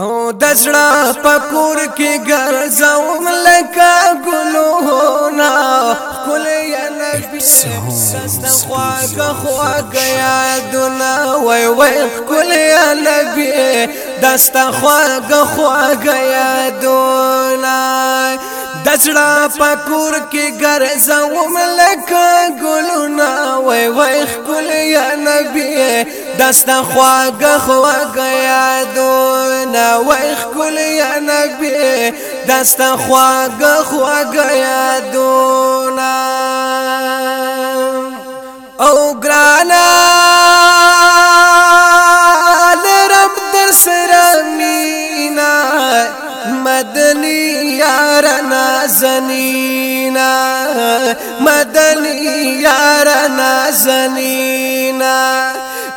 او د زړه پکور کې ګرځوم لکه ګلونا کله نبی سست خواګه خواګه یادونه وای وای کله نبی دست خواګه خواګه یادونه د زړه پکور کې ګرځوم لکه ګلونا نبی دست خواګه خواګه یادونه وای خپل یا نبی دست خواګه خواګه یادونه او ګرانا بدنی یار نازنینا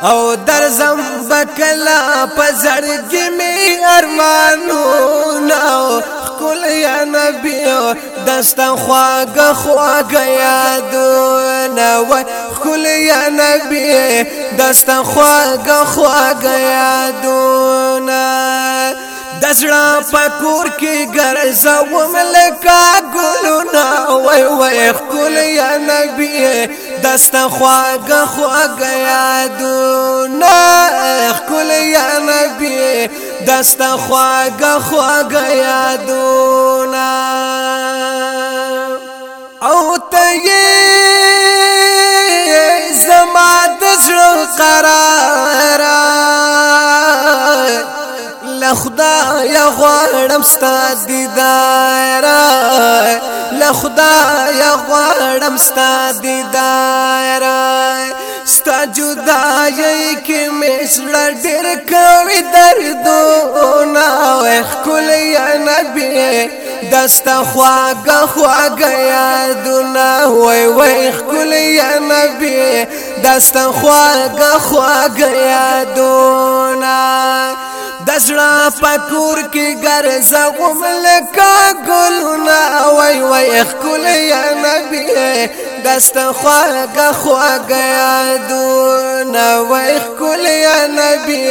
او در زم بکلا پزړګي می ارمانونه کول یا نبی دستا خواګه خواګه یادونه و کول یا نبی دستا خواګه خواګه یادونه دسړه پکور کې ګرځوم لکا ګلونه ويخ كل يا نبي دست يا خواګه ويخ كل يا نبي دست خواګه يا یادونه لخدا یا غوړم ستاد دیدار لخدا یا غوړم ستاد دیدار ستا جدای کې مسړه ډېر کوي دردونه خپل یا نبی دستا خواګه خواګه یادونه وای وای خپل یا نبی دستا خواګه خواګه یادونه دسړه پکور کې ګرځا غم لکا ګلنا وای وای خپل یا نبی دست خواګه خواګه یادونه وای خپل یا نبی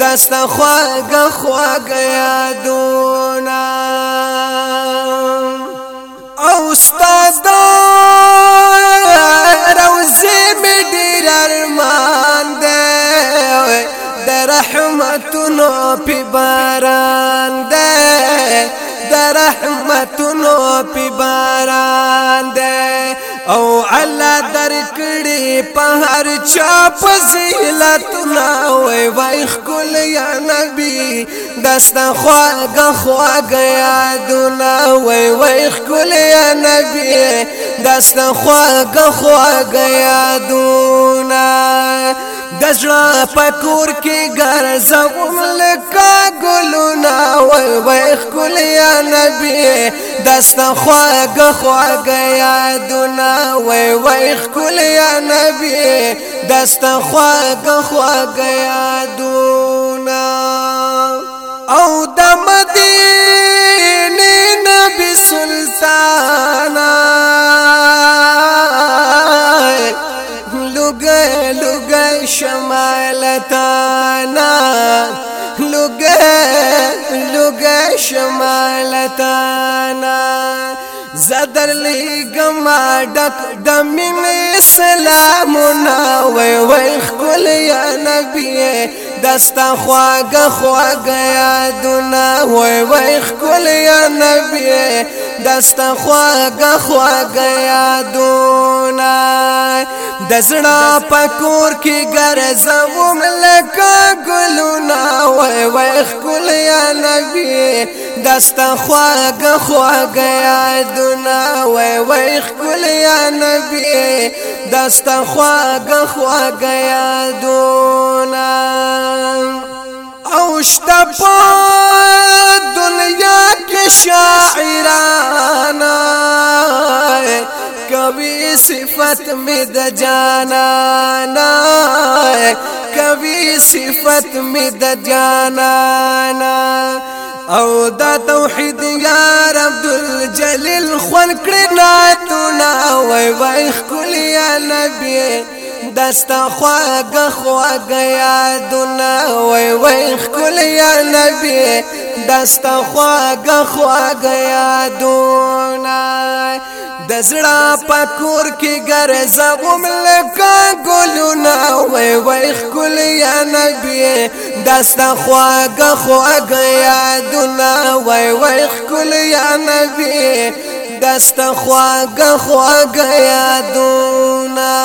دست خواګه خواګه یادونه او استاد پی باران ده د رحمتونو پی باران ده او الله در کړي په هر چا فضیلت نا وای وای خل یا نبی دست خواګه خواګه یادونه وای وای خل یا نبی دست خواګه خواګه یادونه دزړه پکور کې ګرځوم لکه ګلونه وای وای خپل یا نبی دست خواګ خواګ یادونه وای وای خپل یا نبی دست خواګ خواګ یادونه شمالتانا لوګه لوګه شمالتانا زدر لګم ډک د مين سلامونه وای وای خپل یا نبی دستا خواګه خواګه یادونه وای وای خپل یا نبی دستا خواګه خواګه یادونه د زړه پکور کې ګرځوم لکه ګلونه وای وای خپل یا نبی دستا خواګه خواګه یادونه وای وای خپل یا نبی دستا خواګه خواګه یادونه او شتپ دنیا کې شاعرانه صفت می د جانا نا کوي صفت می د جانا نا او دا توحید یا رب الجلیل خون کړنا تو نا وای وای خل یا نبی دستا خواګه خواګه یادونه وای وای خل یا نبی دستا خواګه خواګه یادونه د زړه پکور کې ګرځوم لکه ګلونه وای وای خل یا نبی دستا خواګه خواګه یادونه وای وای خل یا نبی دستا خواګه خواګه یادونه